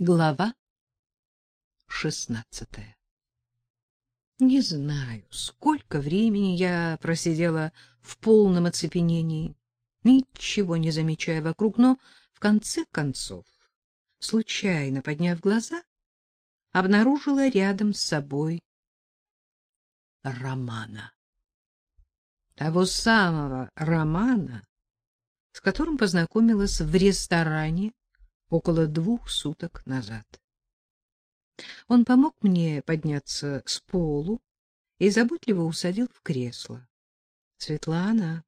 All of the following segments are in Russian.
Глава шестнадцатая Не знаю, сколько времени я просидела в полном оцепенении, ничего не замечая вокруг, но в конце концов, случайно подняв глаза, обнаружила рядом с собой Романа. Того самого Романа, с которым познакомилась в ресторане около двух суток назад. Он помог мне подняться с полу и заботливо усадил в кресло. — Светлана,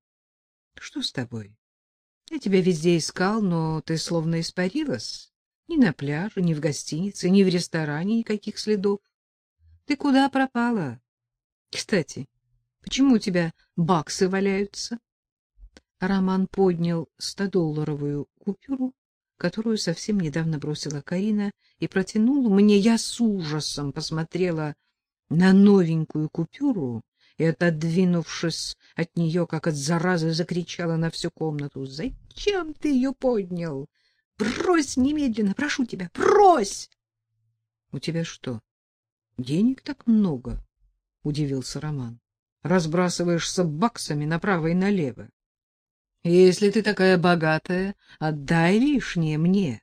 что с тобой? Я тебя везде искал, но ты словно испарилась. Ни на пляже, ни в гостинице, ни в ресторане никаких следов. Ты куда пропала? Кстати, почему у тебя баксы валяются? Роман поднял стодолларовую купюру которую совсем недавно бросила Карина, и протянул мне. Я с ужасом посмотрела на новенькую купюру и, отодвинувшись от нее, как от заразы, закричала на всю комнату. — Зачем ты ее поднял? Брось немедленно, прошу тебя, брось! — У тебя что, денег так много? — удивился Роман. — Разбрасываешься баксами направо и налево. Если ты такая богатая, отдай лишнее мне.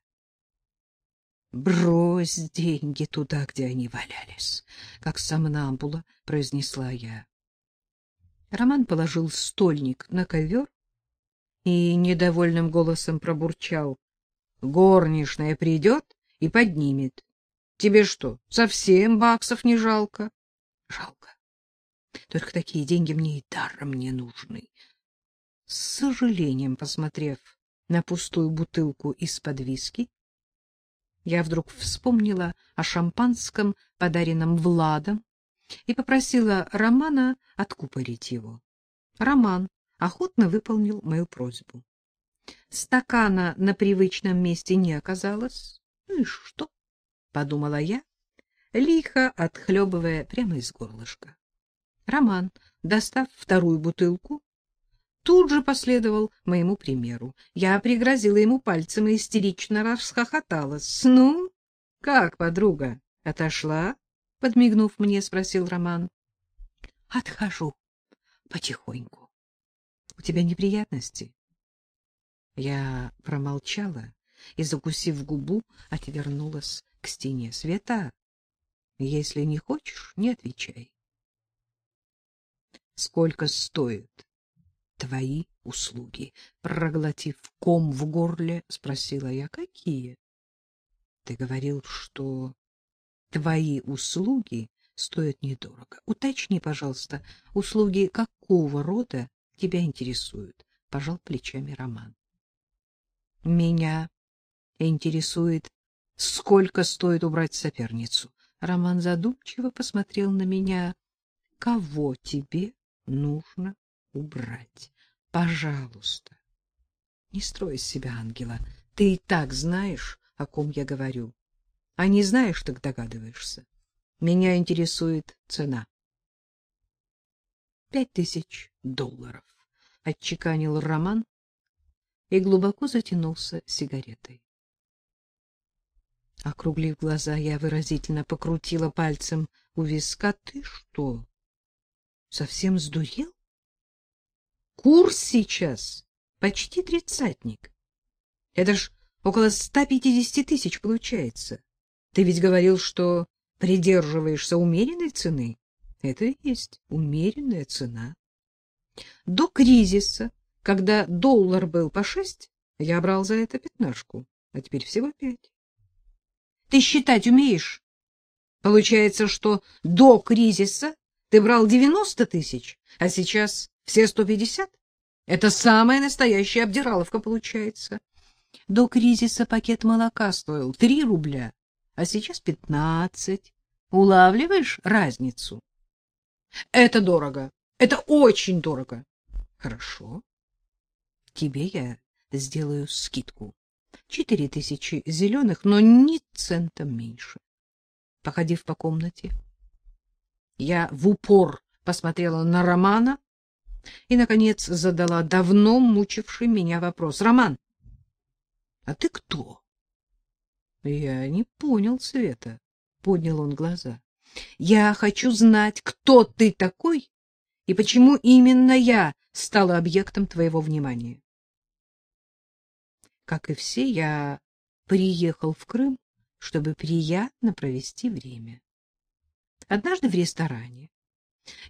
Брось деньги туда, где они валялись, как сомнамбула, произнесла я. Роман положил стольник на ковер и недовольным голосом пробурчал: "Горничная придет и поднимет. Тебе что, совсем баксов не жалко?" "Жалко. Только такие деньги мне и даром не нужны с сожалением посмотрев на пустую бутылку из-под виски, я вдруг вспомнила о шампанском, подаренном Владом, и попросила Романа откупорить его. Роман охотно выполнил мою просьбу. Стакана на привычном месте не оказалось. Ну и что? — подумала я, лихо отхлебывая прямо из горлышка. Роман, достав вторую бутылку, тут же последовал моему примеру. Я пригрозила ему пальцем и истерично расхохоталась. — Ну, как, подруга, отошла? — подмигнув мне, спросил Роман. — Отхожу потихоньку. — У тебя неприятности? Я промолчала и, закусив губу, отвернулась к стене. — Света, если не хочешь, не отвечай. — Сколько стоит? Твои услуги. Проглотив ком в горле, спросила я, какие? Ты говорил, что твои услуги стоят недорого. Уточни, пожалуйста, услуги какого рода тебя интересуют? Пожал плечами Роман. Меня интересует, сколько стоит убрать соперницу. Роман задумчиво посмотрел на меня. Кого тебе нужно убрать. Пожалуйста. Не строй из себя ангела. Ты и так знаешь, о ком я говорю. А не знаешь, так догадываешься. Меня интересует цена. Пять тысяч долларов, — отчеканил Роман и глубоко затянулся сигаретой. Округлив глаза, я выразительно покрутила пальцем у виска. — Ты что, совсем сдурел? Курс сейчас почти тридцатник. Это ж около 150 тысяч получается. Ты ведь говорил, что придерживаешься умеренной цены. Это и есть умеренная цена. До кризиса, когда доллар был по шесть, я брал за это пятнашку, а теперь всего пять. Ты считать умеешь? Получается, что до кризиса ты брал девяносто тысяч, а сейчас все сто пятьдесят? Это самая настоящая обдираловка получается. До кризиса пакет молока стоил три рубля, а сейчас пятнадцать. Улавливаешь разницу? Это дорого. Это очень дорого. Хорошо. Тебе я сделаю скидку. Четыре тысячи зеленых, но ни центом меньше. Походив по комнате, я в упор посмотрела на Романа, и, наконец, задала давно мучивший меня вопрос. — Роман, а ты кто? Я не понял Света. Поднял он глаза. Я хочу знать, кто ты такой и почему именно я стала объектом твоего внимания. Как и все, я приехал в Крым, чтобы приятно провести время. Однажды в ресторане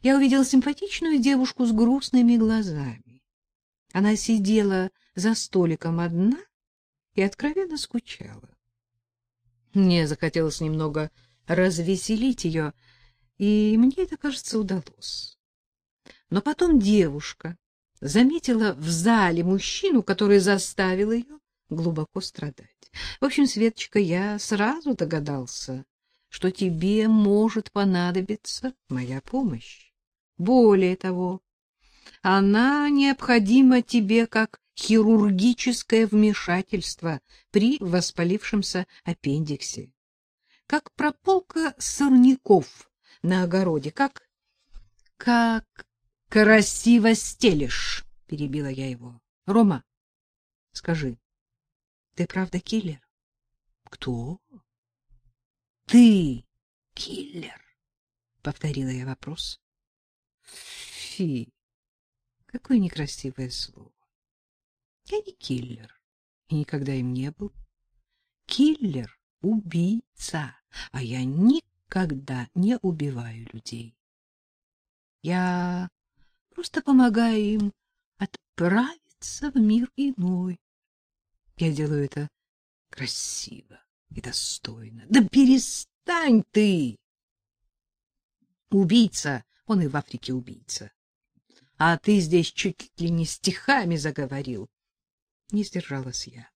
я увидел симпатичную девушку с грустными глазами. Она сидела за столиком одна и откровенно скучала. Мне захотелось немного развеселить ее, и мне это, кажется, удалось. Но потом девушка заметила в зале мужчину, который заставил ее глубоко страдать. В общем, Светочка, я сразу догадался, что тебе может понадобиться моя помощь. Более того, она необходима тебе как хирургическое вмешательство при воспалившемся аппендиксе, как прополка сорняков на огороде, как как красиво стелишь, перебила я его. Рома, скажи, ты правда киллер? Кто? Ты киллер, повторила я вопрос. Фи. Какое некрасивое слово. Я не киллер и никогда им не был. Киллер убийца, а я никогда не убиваю людей. Я просто помогаю им отправиться в мир иной. Я делаю это красиво и достойно. Да перестань ты! Убийца, он и в Африке убийца. А ты здесь чуть ли не стихами заговорил. Не сдержалась я.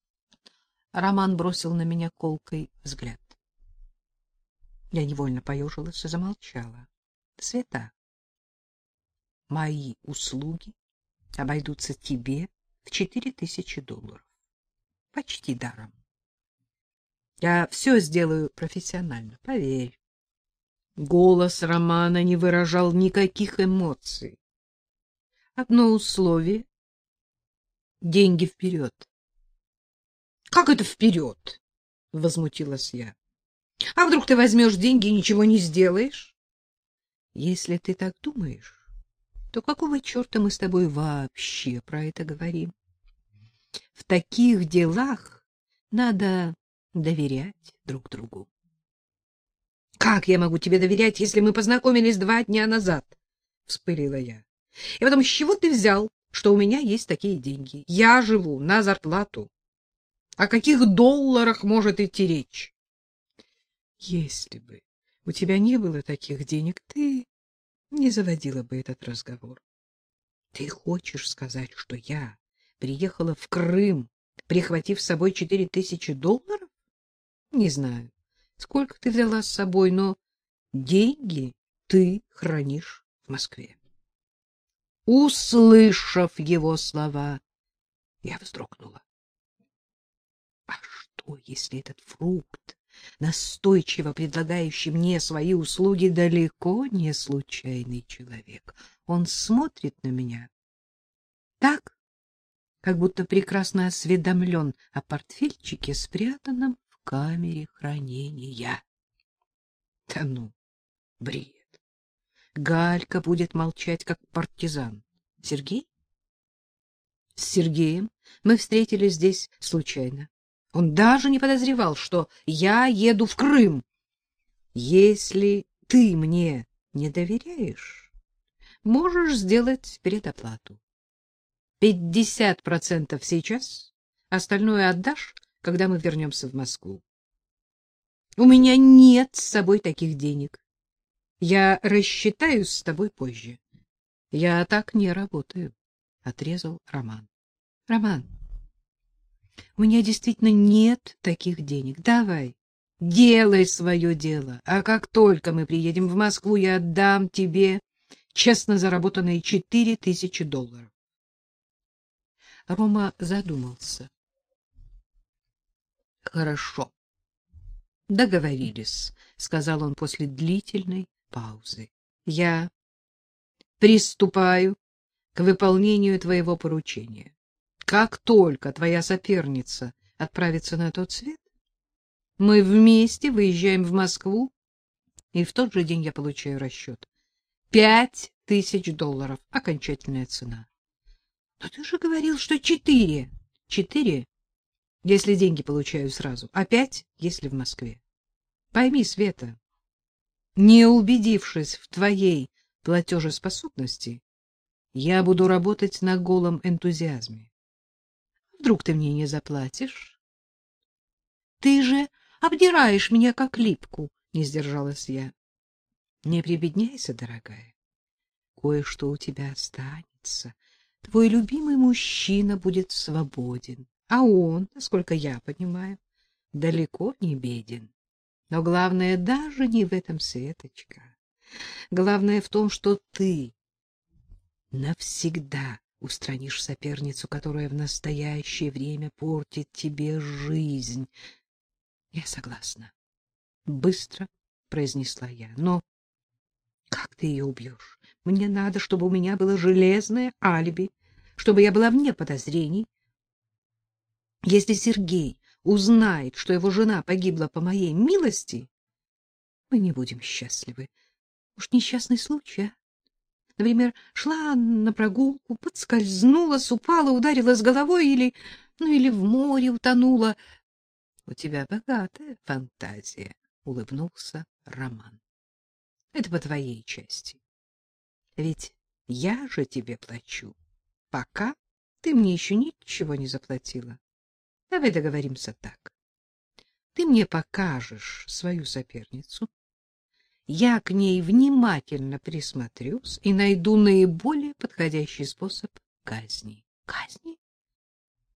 Роман бросил на меня колкой взгляд. Я невольно поежилась и замолчала. Света, мои услуги обойдутся тебе в четыре тысячи долларов. Почти даром. Я все сделаю профессионально, поверь. Голос Романа не выражал никаких эмоций. Одно условие — деньги вперед. — Как это вперед? — возмутилась я. — А вдруг ты возьмешь деньги и ничего не сделаешь? — Если ты так думаешь, то какого черта мы с тобой вообще про это говорим? В таких делах надо доверять друг другу. — Как я могу тебе доверять, если мы познакомились два дня назад? — вспылила я. — И потом, с чего ты взял, что у меня есть такие деньги? Я живу на зарплату. О каких долларах может идти речь? — Если бы у тебя не было таких денег, ты не заводила бы этот разговор. Ты хочешь сказать, что я приехала в Крым, прихватив с собой четыре тысячи долларов? Не знаю, сколько ты взяла с собой, но деньги ты хранишь в Москве. Услышав его слова, я вздрогнула. А что, если этот фрукт настойчиво предлагающий мне свои услуги, далеко не случайный человек. Он смотрит на меня так, как будто прекрасно осведомлен о портфельчике, спрятанном камере хранения. Да ну, бред. Галька будет молчать, как партизан. Сергей? С Сергеем мы встретились здесь случайно. Он даже не подозревал, что я еду в Крым. Если ты мне не доверяешь, можешь сделать предоплату. Пятьдесят процентов сейчас, остальное отдашь, когда мы вернемся в Москву. У меня нет с собой таких денег. Я рассчитаюсь с тобой позже. Я так не работаю, — отрезал Роман. Роман, у меня действительно нет таких денег. Давай, делай свое дело. А как только мы приедем в Москву, я отдам тебе честно заработанные четыре тысячи долларов. Рома задумался. Хорошо. Договорились, сказал он после длительной паузы. Я приступаю к выполнению твоего поручения. Как только твоя соперница отправится на тот свет, Мы вместе выезжаем в Москву, и в тот же день я получаю расчет. Пять тысяч долларов — окончательная цена. Но ты же говорил, что четыре. Четыре, если деньги получаю сразу, а пять, если в Москве. Пойми, Света, не убедившись в твоей платежеспособности, я буду работать на голом энтузиазме. Вдруг ты мне не заплатишь? Ты же обдираешь меня как липку, не сдержалась я. Не прибедняйся, дорогая. Кое-что у тебя останется. Твой любимый мужчина будет свободен, а он, насколько я понимаю, далеко не беден. Но главное даже не в этом, Светочка. Главное в том, что ты навсегда устранишь соперницу, которая в настоящее время портит тебе жизнь. Я согласна. Быстро произнесла я. Но как ты ее убьешь? Мне надо, чтобы у меня было железное алиби, чтобы я была вне подозрений. Если Сергей узнает, что его жена погибла по моей милости, мы не будем счастливы. Уж несчастный случай, а? Например, шла на прогулку, подскользнулась, упала, ударилась головой или, ну, или в море утонула. У тебя богатая фантазия, улыбнулся Роман. Это по твоей части. Ведь я же тебе плачу. Пока ты мне еще ничего не заплатила. Давай договоримся так. Ты мне покажешь свою соперницу, я к ней внимательно присмотрюсь и найду наиболее подходящий способ казни. Казни?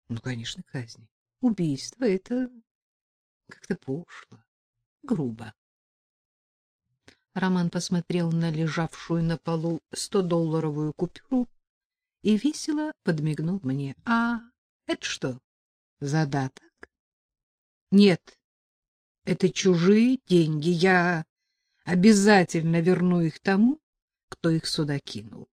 Ну, конечно, казни. Убийство — это как-то пошло, грубо. Роман посмотрел на лежавшую на полу стодолларовую купюру и весело подмигнул мне. — А это что, задаток? — Нет, это чужие деньги. Я обязательно верну их тому, кто их сюда кинул.